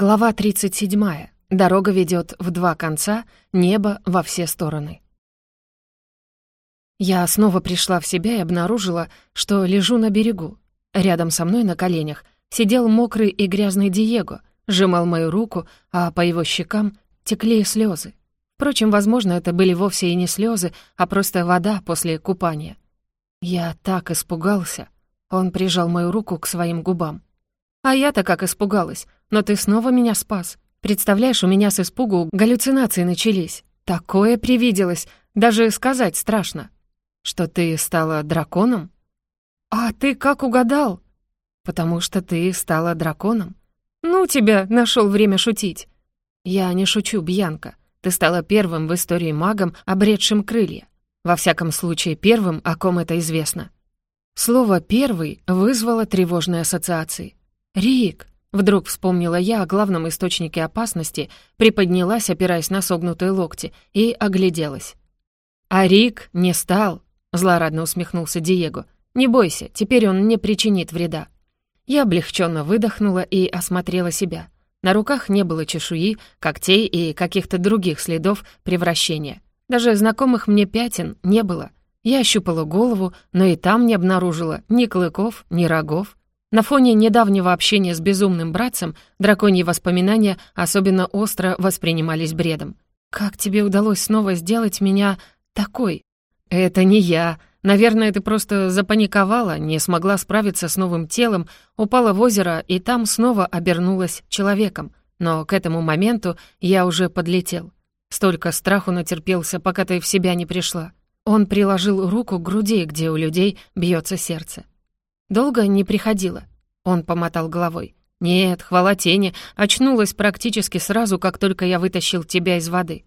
Глава 37. Дорога ведет в два конца, небо во все стороны. Я снова пришла в себя и обнаружила, что лежу на берегу. Рядом со мной на коленях сидел мокрый и грязный Диего, сжимал мою руку, а по его щекам текли слезы. Впрочем, возможно, это были вовсе и не слезы, а просто вода после купания. Я так испугался. Он прижал мою руку к своим губам. А я-то как испугалась. Но ты снова меня спас. Представляешь, у меня с испугу галлюцинации начались. Такое привиделось, даже сказать страшно. Что ты стала драконом? А ты как угадал? Потому что ты стала драконом. Ну тебя, нашел время шутить. Я не шучу, Бьянка. Ты стала первым в истории магом, обретшим крылья. Во всяком случае, первым, о ком это известно. Слово «первый» вызвало тревожные ассоциации. «Рик!» Вдруг вспомнила я о главном источнике опасности, приподнялась, опираясь на согнутые локти, и огляделась. «А Рик не стал», — злорадно усмехнулся Диего. «Не бойся, теперь он не причинит вреда». Я облегченно выдохнула и осмотрела себя. На руках не было чешуи, когтей и каких-то других следов превращения. Даже знакомых мне пятен не было. Я ощупала голову, но и там не обнаружила ни клыков, ни рогов. На фоне недавнего общения с безумным братцем драконьи воспоминания особенно остро воспринимались бредом. «Как тебе удалось снова сделать меня такой?» «Это не я. Наверное, ты просто запаниковала, не смогла справиться с новым телом, упала в озеро и там снова обернулась человеком. Но к этому моменту я уже подлетел. Столько страху натерпелся, пока ты в себя не пришла». Он приложил руку к груди, где у людей бьется сердце. «Долго не приходила?» Он помотал головой. «Нет, хвала тени, очнулась практически сразу, как только я вытащил тебя из воды».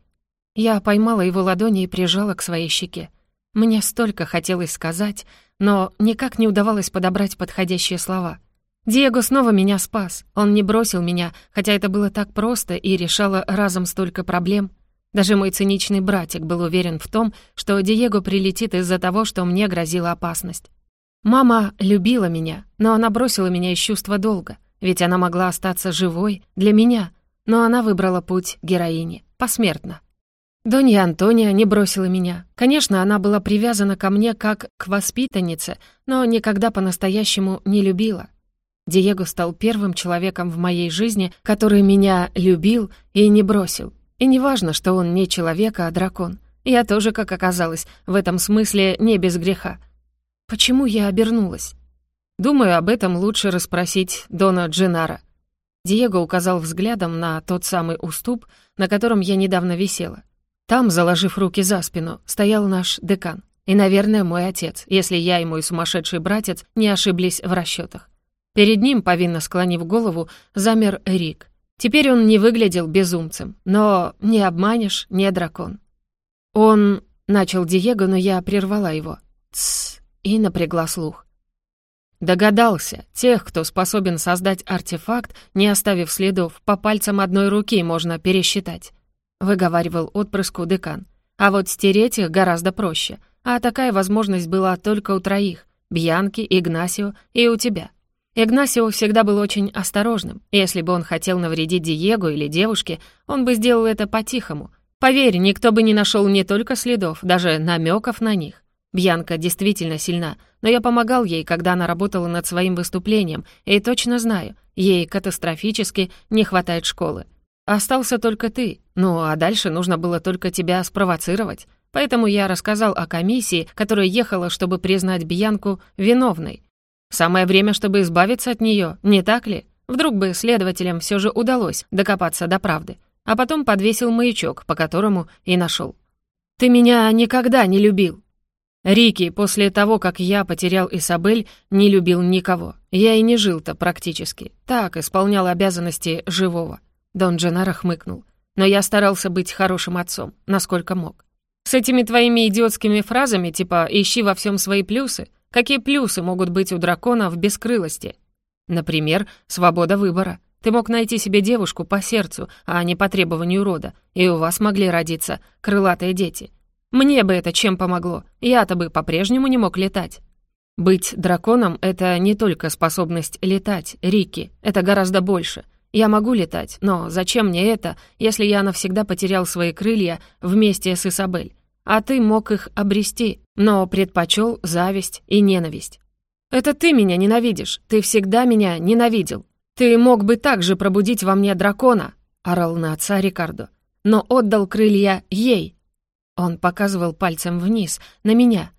Я поймала его ладони и прижала к своей щеке. Мне столько хотелось сказать, но никак не удавалось подобрать подходящие слова. Диего снова меня спас. Он не бросил меня, хотя это было так просто и решало разом столько проблем. Даже мой циничный братик был уверен в том, что Диего прилетит из-за того, что мне грозила опасность. Мама любила меня, но она бросила меня из чувства долга, ведь она могла остаться живой для меня, но она выбрала путь героини, посмертно. Донья Антония не бросила меня. Конечно, она была привязана ко мне как к воспитаннице, но никогда по-настоящему не любила. Диего стал первым человеком в моей жизни, который меня любил и не бросил. И не важно, что он не человек, а дракон. Я тоже, как оказалось, в этом смысле не без греха — Почему я обернулась? Думаю, об этом лучше расспросить Дона Дженара. Диего указал взглядом на тот самый уступ, на котором я недавно висела. Там, заложив руки за спину, стоял наш декан. И, наверное, мой отец, если я и мой сумасшедший братец не ошиблись в расчетах. Перед ним, повинно склонив голову, замер Рик. Теперь он не выглядел безумцем, но не обманешь, не дракон. Он... Начал Диего, но я прервала его. «Тссс, и напрягла слух. Догадался, тех, кто способен создать артефакт, не оставив следов, по пальцам одной руки можно пересчитать, выговаривал отпрыску декан. А вот стереть их гораздо проще, а такая возможность была только у троих — Бьянки, Игнасио и у тебя. Игнасио всегда был очень осторожным. Если бы он хотел навредить Диего или девушке, он бы сделал это по-тихому. Поверь, никто бы не нашел не только следов, даже намеков на них. Бьянка действительно сильна, но я помогал ей, когда она работала над своим выступлением, и точно знаю, ей катастрофически не хватает школы. Остался только ты, ну а дальше нужно было только тебя спровоцировать. Поэтому я рассказал о комиссии, которая ехала, чтобы признать Бьянку виновной. Самое время, чтобы избавиться от нее, не так ли? Вдруг бы следователям все же удалось докопаться до правды. А потом подвесил маячок, по которому и нашел. «Ты меня никогда не любил», Рики, после того, как я потерял Исабель, не любил никого. Я и не жил-то практически. Так, исполнял обязанности живого. Дон Дженаро хмыкнул. Но я старался быть хорошим отцом, насколько мог. С этими твоими идиотскими фразами, типа «ищи во всем свои плюсы», какие плюсы могут быть у дракона в бескрылости? Например, свобода выбора. Ты мог найти себе девушку по сердцу, а не по требованию рода, и у вас могли родиться крылатые дети — мне бы это чем помогло? Я-то бы по-прежнему не мог летать. Быть драконом — это не только способность летать, Рики, это гораздо больше. Я могу летать, но зачем мне это, если я навсегда потерял свои крылья вместе с Исабель? А ты мог их обрести, но предпочел зависть и ненависть. Это ты меня ненавидишь, ты всегда меня ненавидел. Ты мог бы также пробудить во мне дракона, орал на отца Рикардо, но отдал крылья ей. Он показывал пальцем вниз, на меня.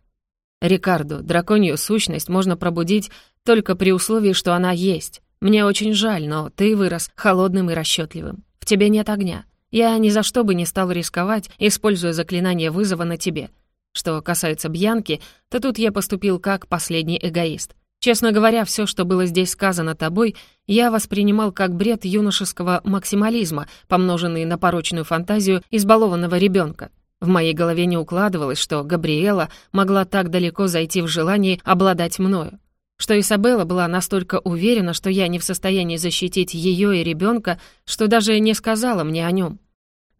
Рикардо, драконью сущность можно пробудить только при условии, что она есть. Мне очень жаль, но ты вырос холодным и расчетливым. В тебе нет огня. Я ни за что бы не стал рисковать, используя заклинание вызова на тебе. Что касается Бьянки, то тут я поступил как последний эгоист. Честно говоря, все, что было здесь сказано тобой, я воспринимал как бред юношеского максимализма, помноженный на порочную фантазию избалованного ребенка. В моей голове не укладывалось, что Габриэла могла так далеко зайти в желании обладать мною что Изабелла была настолько уверена, что я не в состоянии защитить ее и ребенка, что даже не сказала мне о нем.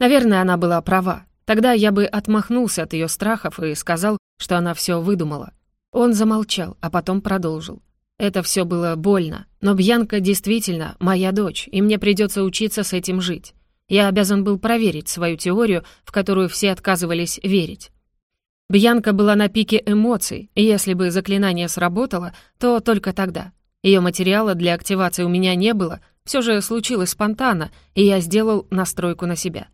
Наверное, она была права. Тогда я бы отмахнулся от ее страхов и сказал, что она все выдумала. Он замолчал, а потом продолжил. Это все было больно, но Бьянка действительно моя дочь, и мне придется учиться с этим жить. Я обязан был проверить свою теорию, в которую все отказывались верить. Бьянка была на пике эмоций, и если бы заклинание сработало, то только тогда. Ее материала для активации у меня не было, все же случилось спонтанно, и я сделал настройку на себя.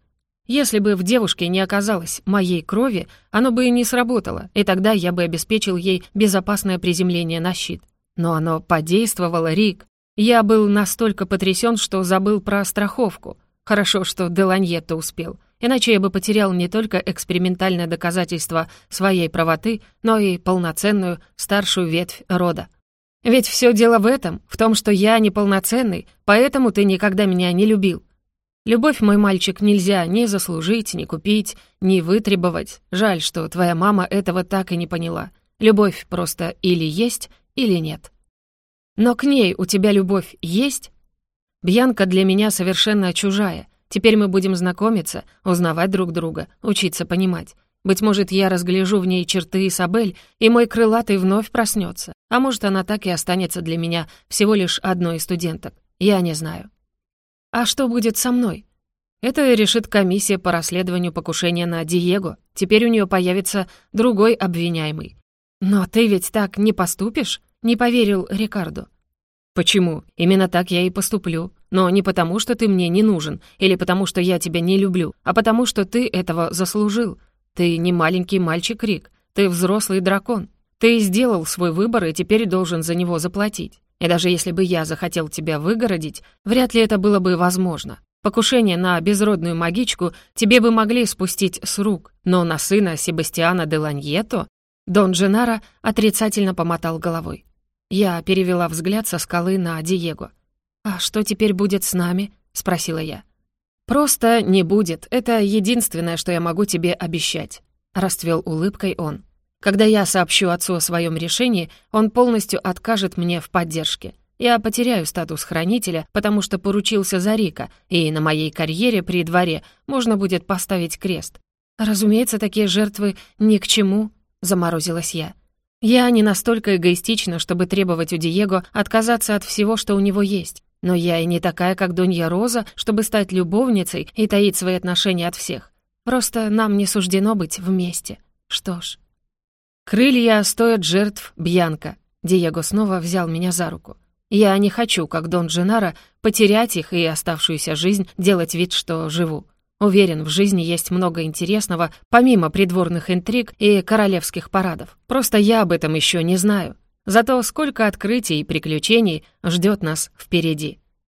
Если бы в девушке не оказалось моей крови, оно бы и не сработало, и тогда я бы обеспечил ей безопасное приземление на щит. Но оно подействовало, Рик. Я был настолько потрясен, что забыл про страховку. Хорошо, что Деланьетто успел — Иначе я бы потерял не только экспериментальное доказательство своей правоты, но и полноценную старшую ветвь рода. Ведь все дело в этом, в том, что я неполноценный, поэтому ты никогда меня не любил. Любовь, мой мальчик, нельзя ни заслужить, ни купить, ни вытребовать. Жаль, что твоя мама этого так и не поняла. Любовь просто или есть, или нет. Но к ней у тебя любовь есть? Бьянка для меня совершенно чужая, Теперь мы будем знакомиться, узнавать друг друга, учиться понимать. Быть может, я разгляжу в ней черты Исабель, и мой крылатый вновь проснется. А может, она так и останется для меня всего лишь одной из студенток. Я не знаю. А что будет со мной? Это решит комиссия по расследованию покушения на Диего. Теперь у нее появится другой обвиняемый. Но ты ведь так не поступишь? Не поверил Рикардо. Почему? Именно так я и поступлю. Но не потому, что ты мне не нужен, или потому, что я тебя не люблю, а потому, что ты этого заслужил. Ты не маленький мальчик, Рик. Ты взрослый дракон. Ты сделал свой выбор и теперь должен за него заплатить. И даже если бы я захотел тебя выгородить, вряд ли это было бы возможно. Покушение на безродную магичку тебе бы могли спустить с рук, но на сына Себастьяна де Ланьето Дон Дженаро отрицательно помотал головой. Я перевела взгляд со скалы на Диего. «А что теперь будет с нами?» — спросила я. «Просто не будет. Это единственное, что я могу тебе обещать», — расцвел улыбкой он. «Когда я сообщу отцу о своем решении, он полностью откажет мне в поддержке. Я потеряю статус хранителя, потому что поручился за Рика, и на моей карьере при дворе можно будет поставить крест. Разумеется, такие жертвы ни к чему», — заморозилась я. «Я не настолько эгоистична, чтобы требовать у Диего отказаться от всего, что у него есть. Но я и не такая, как Донья Роза, чтобы стать любовницей и таить свои отношения от всех. Просто нам не суждено быть вместе. Что ж. Крылья стоят жертв Бьянка. Диего снова взял меня за руку. Я не хочу, как Дон Дженаро, потерять их и оставшуюся жизнь делать вид, что живу. Уверен, в жизни есть много интересного, помимо придворных интриг и королевских парадов. Просто я об этом еще не знаю. Зато сколько открытий и приключений ждет нас впереди.